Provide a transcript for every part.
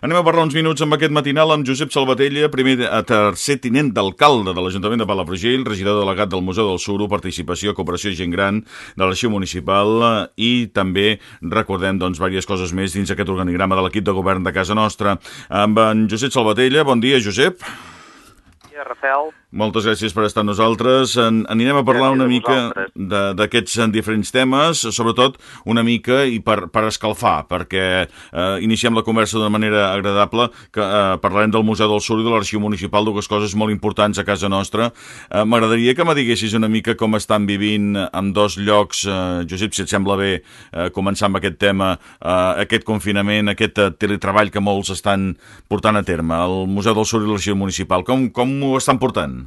Anem a parlar uns minuts amb aquest matinal amb Josep Salvatella, primer a tercer tinent d'alcalde de l'Ajuntament de Palafrugell, regidor delegat del Museu del Suro, Participació, Cooperació Gent Gran de l'Arxiu Municipal i també recordem doncs diverses coses més dins aquest organigrama de l'equip de govern de casa nostra. Amb en Josep Salvatella, bon dia Josep. Bon dia, Rafael. Moltes gràcies per estar amb nosaltres. En, anirem a parlar una mica d'aquests diferents temes, sobretot una mica i per, per escalfar, perquè eh, iniciem la conversa d'una manera agradable, que eh, parlarem del Museu del Sur i de l'Arxiu Municipal, dues coses molt importants a casa nostra. Eh, M'agradaria que me diguessis una mica com estan vivint en dos llocs, eh, Josep, si et sembla bé, eh, començar amb aquest tema, eh, aquest confinament, aquest eh, teletreball que molts estan portant a terme, el Museu del Sur i l'Arxiu Municipal. Com, com ho estan portant?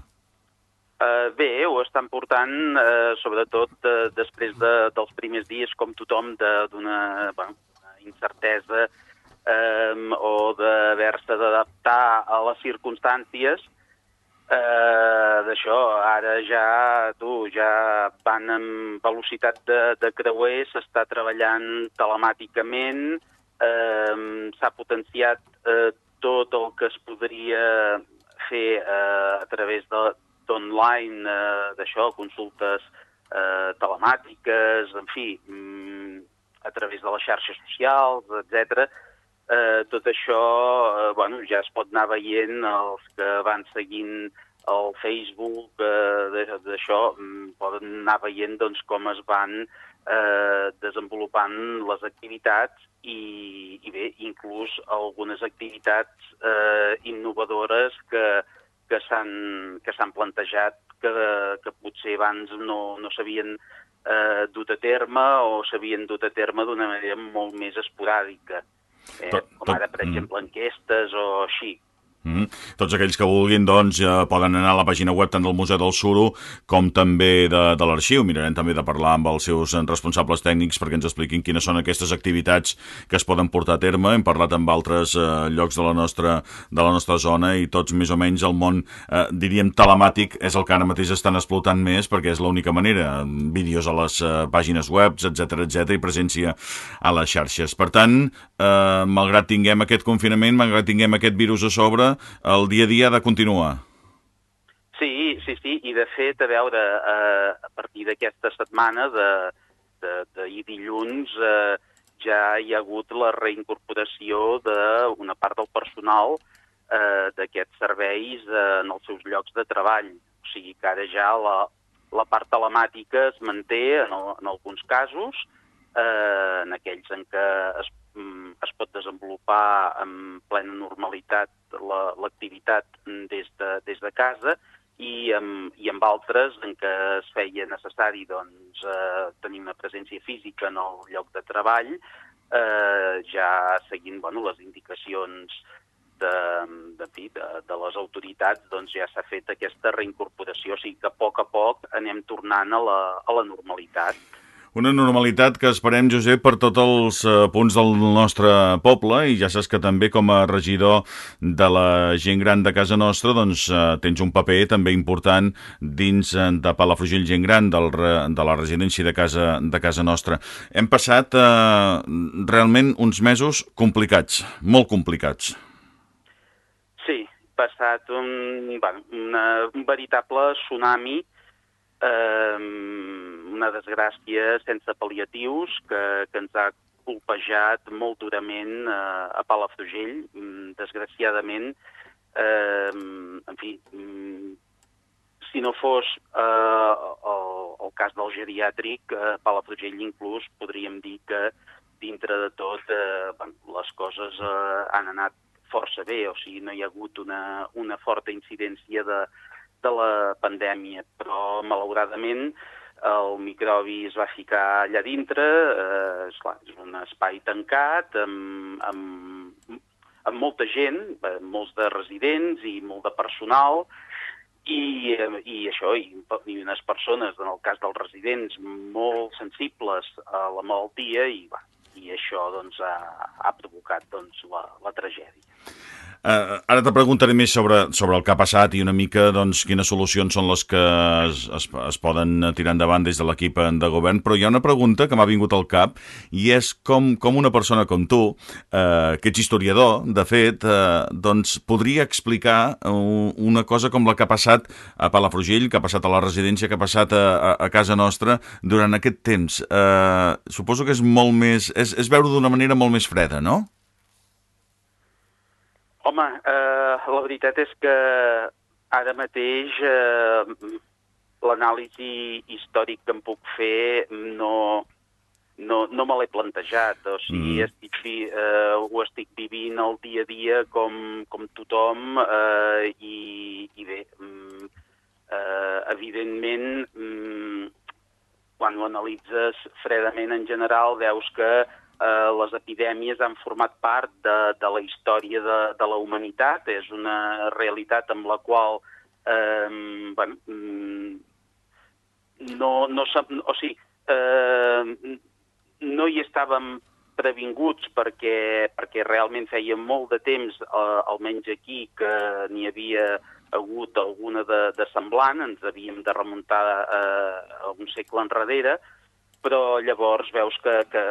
Uh, bé, ho estan portant, uh, sobretot uh, després de, dels primers dies, com tothom, d'una bueno, incertesa um, o d'haver-se d'adaptar a les circumstàncies. Uh, D'això, ara ja, tu, ja van amb velocitat de, de creuer, s'està treballant telemàticament, uh, s'ha potenciat uh, tot el que es podria fer uh, a través de, d'online, eh, d'això, consultes eh, telemàtiques, en fi, mm, a través de les xarxes socials, etc. Eh, tot això eh, bueno, ja es pot anar veient els que van seguint el Facebook eh, d'això, mm, poden anar veient doncs, com es van eh, desenvolupant les activitats i, i bé, inclús algunes activitats eh, innovadores que, que s'han plantejat que, que potser abans no, no s'havien eh, dut a terme o s'havien dut a terme d'una manera molt més esporàdica. Eh? Tot, com ara, per mm. exemple, enquestes o així. Mm. Tots aquells que vulguin doncs, ja poden anar a la pàgina web tant del Museu del Suro com també de, de l'arxiu. Mirarem també de parlar amb els seus responsables tècnics perquè ens expliquin quines són aquestes activitats que es poden portar a terme. Hem parlat amb altres eh, llocs de la, nostra, de la nostra zona i tots més o menys el món, eh, diríem, telemàtic és el que ara mateix estan explotant més perquè és l'única manera. Vídeos a les eh, pàgines web, etc etc i presència a les xarxes. Per tant, eh, malgrat tinguem aquest confinament, malgrat tinguem aquest virus a sobre, el dia a dia ha de continuar. Sí, sí, sí, i de fet, a veure, eh, a partir d'aquesta setmana, d'ahir dilluns, eh, ja hi ha hagut la reincorporació d'una part del personal eh, d'aquests serveis eh, en els seus llocs de treball. O sigui que ara ja la, la part telemàtica es manté en, el, en alguns casos, eh, en aquells en què es, mm, es pot desenvolupar amb plena normalitat l'activitat la, des, de, des de casa i amb, i amb altres en què es feia necessari doncs, eh, tenir una presència física en el lloc de treball, eh, ja seguint bueno, les indicacions de, de, de, de les autoritats, doncs ja s'ha fet aquesta reincorporació, o sigui que a poc a poc anem tornant a la, a la normalitat. Una normalitat que esperem, Josep, per tots els eh, punts del nostre poble i ja saps que també com a regidor de la gent gran de casa nostra doncs eh, tens un paper també important dins eh, de Palafrugell Gent Gran del, de la residència de casa, de casa nostra. Hem passat eh, realment uns mesos complicats, molt complicats. Sí, passat un, bueno, una, un veritable tsunami eh, una desgràcia sense pal·liatius que, que ens ha colpejat molt durament eh, a Palafrugell, mm, desgraciadament. Eh, en fi, mm, si no fos eh, el, el cas del geriàtric, eh, Palafrugell inclús podríem dir que dintre de tot eh, bueno, les coses eh, han anat força bé, o sigui, no hi ha hagut una, una forta incidència de, de la pandèmia, però malauradament el microbi es va ficar allà dintre, eh, esclar, és un espai tancat amb, amb, amb molta gent, eh, molts de residents i molt de personal, i, eh, i això, i, i unes persones, en el cas dels residents, molt sensibles a la malaltia, i, va, i això doncs, ha, ha provocat doncs, la, la tragèdia. Uh, ara te preguntaré més sobre, sobre el que ha passat i una mica doncs, quines solucions són les que es, es, es poden tirar endavant des de l'equip de govern, però hi ha una pregunta que m'ha vingut al cap i és com, com una persona com tu, uh, que ets historiador, de fet, uh, doncs podria explicar una cosa com la que ha passat a Palafrugell, que ha passat a la residència, que ha passat a, a, a casa nostra durant aquest temps. Uh, suposo que és molt més... és, és veure d'una manera molt més freda, no? Home, eh, la veritat és que ara mateix eh, l'anàlisi històric que em puc fer no, no, no me l'he plantejat. O sigui, mm. estic, eh, ho estic vivint el dia a dia com, com tothom eh, i, i bé, mm, eh, evidentment, mm, quan ho analitzes fredament en general, veus que eh, les epidèmies han format part de, de la història de, de la humanitat, és una realitat amb la qual eh, bueno, mm, no, no, o sigui, eh, no hi estàvem previnguts perquè, perquè realment feia molt de temps, eh, almenys aquí, que n'hi havia hagut alguna de, de semblant, ens havíem de remuntar eh, un segle enrere, però llavors veus que, que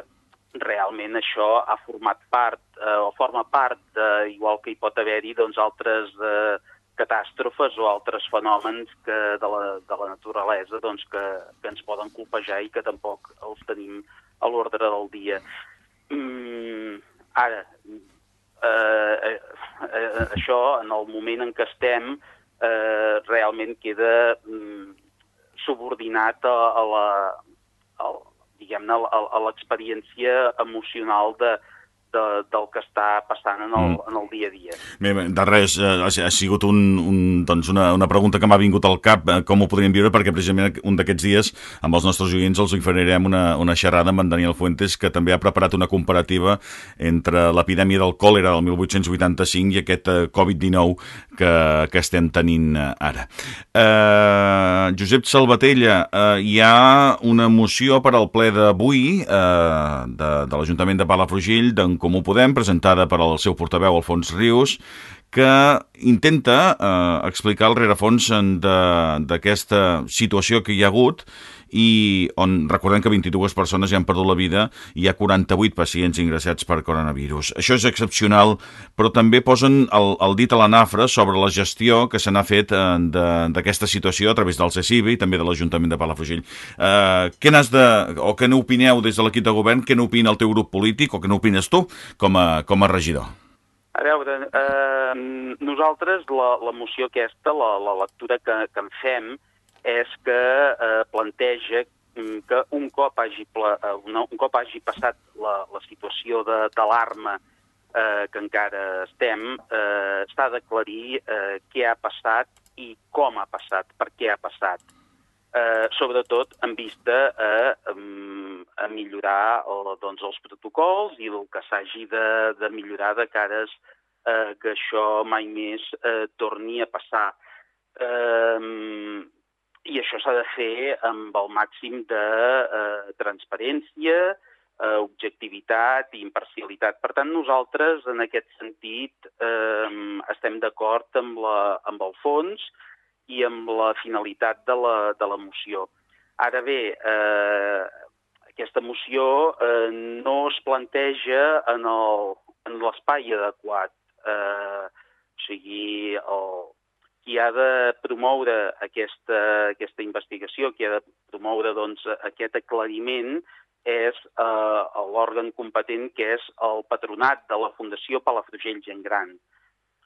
realment això ha format part, eh, o forma part, eh, igual que hi pot haver-hi doncs, altres eh, catàstrofes o altres fenòmens que de, la, de la naturalesa doncs, que, que ens poden colpejar i que tampoc els tenim a l'ordre del dia. Mm, ara, eh, eh, eh, això, en el moment en què estem, eh, realment queda mm, subordinat a, a la, diguem-ne, l'experiència emocional de, de, del que està passant en el, mm. en el dia a dia. Bé, de res, eh, ha, ha sigut un, un, doncs una, una pregunta que m'ha vingut al cap, eh, com ho podríem viure, perquè precisament un d'aquests dies amb els nostres oients els oferirem una, una xerrada amb en Daniel Fuentes, que també ha preparat una comparativa entre l'epidèmia del còlera del 1885 i aquest eh, Covid-19 que, que estem tenint ara. Eh, Josep Salvatella, eh, hi ha una moció per al ple d'avui eh, de, de l'Ajuntament de Palafrugell d'en Comú Podem, presentada per al seu portaveu Alfons Rius, que intenta eh, explicar el rerefons d'aquesta situació que hi ha hagut i on recordem que 22 persones ja han perdut la vida i hi ha 48 pacients ingressats per coronavirus. Això és excepcional, però també posen el, el dit a la nafra sobre la gestió que se n'ha fet eh, d'aquesta situació a través del CECIB i també de l'Ajuntament de Palafrugell. Eh, què n'has de, o què n'opineu des de l'equip de govern, què n'opina el teu grup polític o què n'opines tu com a, com a regidor? Veure, eh, nosaltres la, la moció aquesta, la, la lectura que, que en fem, és que eh, planteja mm, que un cop hagi, pla, eh, una, un cop hagi passat la, la situació d'alarma eh, que encara estem, eh, s'ha d'aclarir eh, què ha passat i com ha passat, per què ha passat. Eh, sobretot en vista a, a millorar doncs, els protocols i el que s'hagi de, de millorar de cares eh, que això mai més eh, torni a passar. Eh, i això s'ha de fer amb el màxim de eh, transparència, eh, objectivitat i imparcialitat. Per tant, nosaltres, en aquest sentit, eh, estem d'acord amb, la, amb el fons i amb la finalitat de la, de la moció. Ara bé, eh, aquesta moció eh, no es planteja en l'espai adequat. Eh, o sigui, el, qui ha de promoure aquesta, aquesta investigació, qui ha de promoure doncs, aquest aclariment, és eh, l'òrgan competent que és el patronat de la Fundació Palafrugell Gent Gran.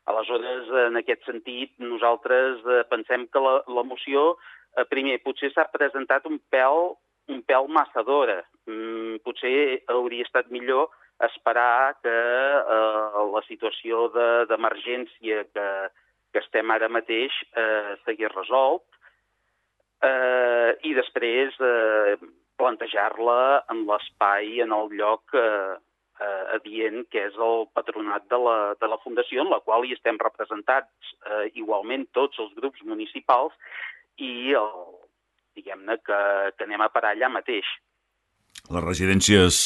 Aleshores, en aquest sentit, nosaltres eh, pensem que la, la moció, eh, primer, potser s'ha presentat un pèl, un pèl massa d'hora. Mm, potser hauria estat millor esperar que eh, la situació d'emergència de, que, que estem ara mateix eh, s'hagués resolt eh, i després eh, plantejar-la en l'espai, en el lloc eh, eh, adient, que és el patronat de la, de la Fundació, en la qual hi estem representats eh, igualment tots els grups municipals i diguem-ne que, que anem a parar allà mateix. Les residències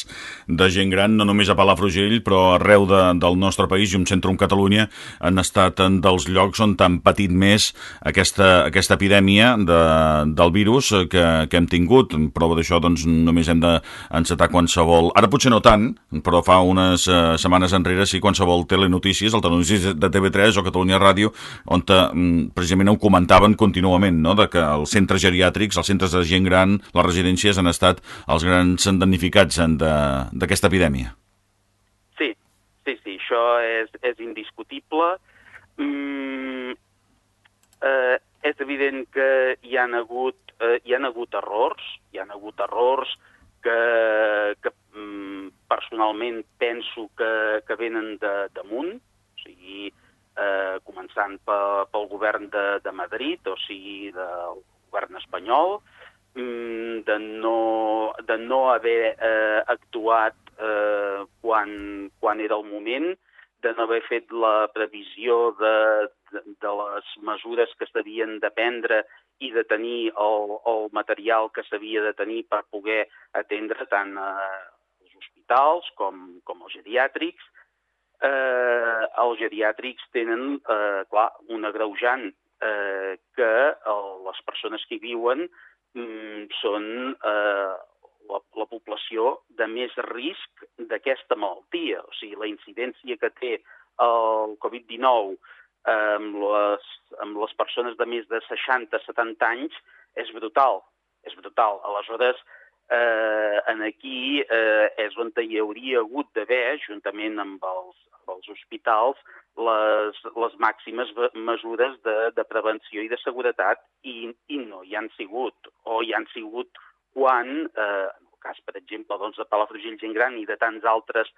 de gent gran, no només a Palafrugell, però arreu de, del nostre país i un centre en Catalunya, han estat en dels llocs on han patit més aquesta, aquesta epidèmia de, del virus que, que hem tingut. Prova d'això, doncs, només hem d'encetar qualsevol... Ara potser no tant, però fa unes uh, setmanes enrere sí qualsevol telenotícies, el telenotícies de TV3 o Catalunya Ràdio, on te, mm, precisament ho comentaven contínuament, no?, de que els centres geriàtrics, els centres de gent gran, les residències han estat els grans sent damnificats d'aquesta epidèmia. Sí, sí, sí, això és, és indiscutible. Mm, eh, és evident que hi han hagut, eh, hi han hagut errors, hi han hagut errors que, que mm, personalment penso que, que venen de, damunt, o sigui, eh, començant pel govern de, de Madrid, o sigui, del govern espanyol, de no, de no haver eh, actuat eh, quan, quan era el moment, de no haver fet la previsió de, de, de les mesures que s'havien de prendre i de tenir el, el material que s'havia de tenir per poder atendre tant eh, els hospitals com, com els geriàtrics. Eh, els geriàtrics tenen, eh, clar, un agreujant eh, que el, les persones que hi viuen mm, són eh, la, la població de més risc d'aquesta malaltia. O sigui, la incidència que té el Covid-19 amb, les, amb les persones de més de 60-70 anys és brutal, és brutal. Aleshores, eh, aquí eh, és on hi hauria hagut d'haver, juntament amb els, amb els hospitals, les, les màximes mesures de, de prevenció i de seguretat i, i no hi han sigut, o hi han sigut quan, eh, en el cas, per exemple, doncs, de Palafrugell Gent Gran i de tants altres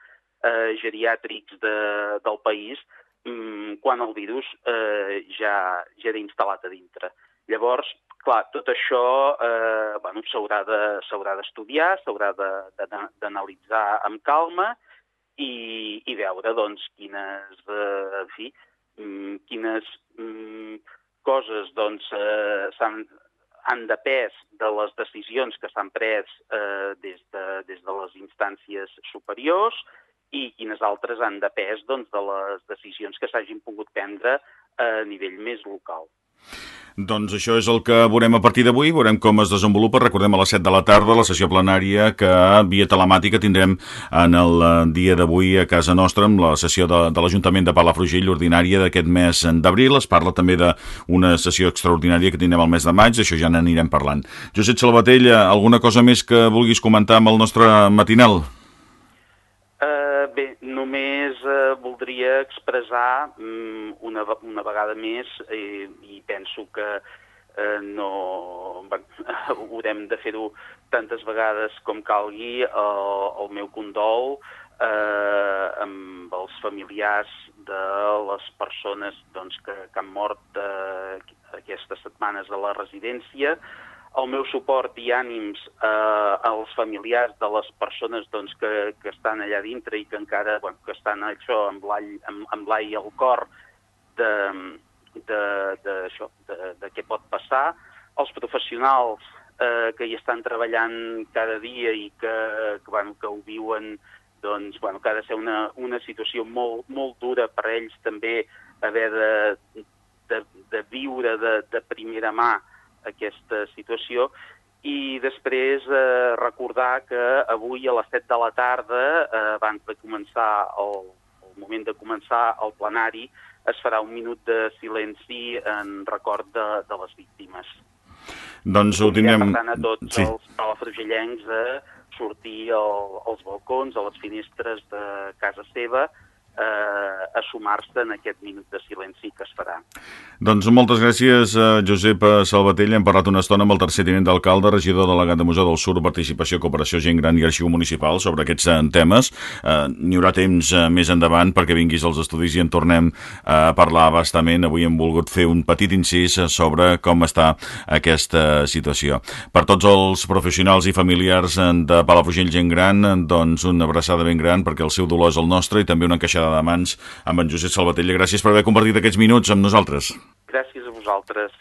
eh, geriàtrics de, del país, mm, quan el virus eh, ja, ja era instal·lat a dintre. Llavors, clar, tot això eh, bueno, s'haurà d'estudiar, s'haurà d'analitzar amb calma i, i veure doncs, quines, eh, en fi, mm, quines mm, coses doncs, eh, han, han depès de les decisions que s'han pres eh, des, de, des de les instàncies superiors i quines altres han depès doncs, de les decisions que s'hagin pogut prendre a nivell més local. Doncs això és el que veurem a partir d'avui, veurem com es desenvolupa. Recordem a les 7 de la tarda la sessió plenària que via telemàtica tindrem en el eh, dia d'avui a casa nostra amb la sessió de, de l'Ajuntament de Palafrugell ordinària d'aquest mes d'abril. Es parla també d'una sessió extraordinària que tindrem el mes de maig, això ja n'anirem parlant. Josep Salvatell, alguna cosa més que vulguis comentar amb el nostre matinal? Voldria expressar um, una, una vegada més eh, i penso que uh, no bueno, haurem de fer-ho tantes vegades com calgui el, el meu condol eh, amb els familiars de les persones doncs, que, que han mort eh, aquestes setmanes a la residència, el meu suport i ànims eh, als familiars de les persones doncs, que, que estan allà dintre i que encara bueno, que estan això amb l'all amb, amb el cor de, de, de, això, de, de què pot passar, els professionals eh, que hi estan treballant cada dia i que, que, bueno, que ho viuen doncs, bueno, que ha de ser una, una situació molt, molt dura per ells també haver de, de, de viure de, de primera mà aquesta situació i després eh, recordar que avui a les 7 de la tarda, eh, abans de començar el, el moment de començar el plenari, es farà un minut de silenci en record de, de les víctimes. Doncs ho tindrem... Per tant, a tots sí. els palafrugellencs a sortir al, als balcons, a les finestres de casa seva, eh, a sumar-se en aquest minut de silenci que es farà. Doncs moltes gràcies, a eh, Josep Salvatella. Hem parlat una estona amb el tercer tinent d'alcalde, regidor delegat de Museu del Sur, Participació, Cooperació, Gent Gran i Arxiu Municipal sobre aquests eh, temes. Eh, N'hi haurà temps eh, més endavant perquè vinguis als estudis i en tornem a parlar bastament. Avui hem volgut fer un petit incís sobre com està aquesta situació. Per tots els professionals i familiars de Palafrugell Gent Gran, doncs una abraçada ben gran perquè el seu dolor és el nostre i també una encaixada de mans amb en Josep Salvatella. Gràcies per haver compartit aquests minuts amb nosaltres. Gràcies a vosaltres.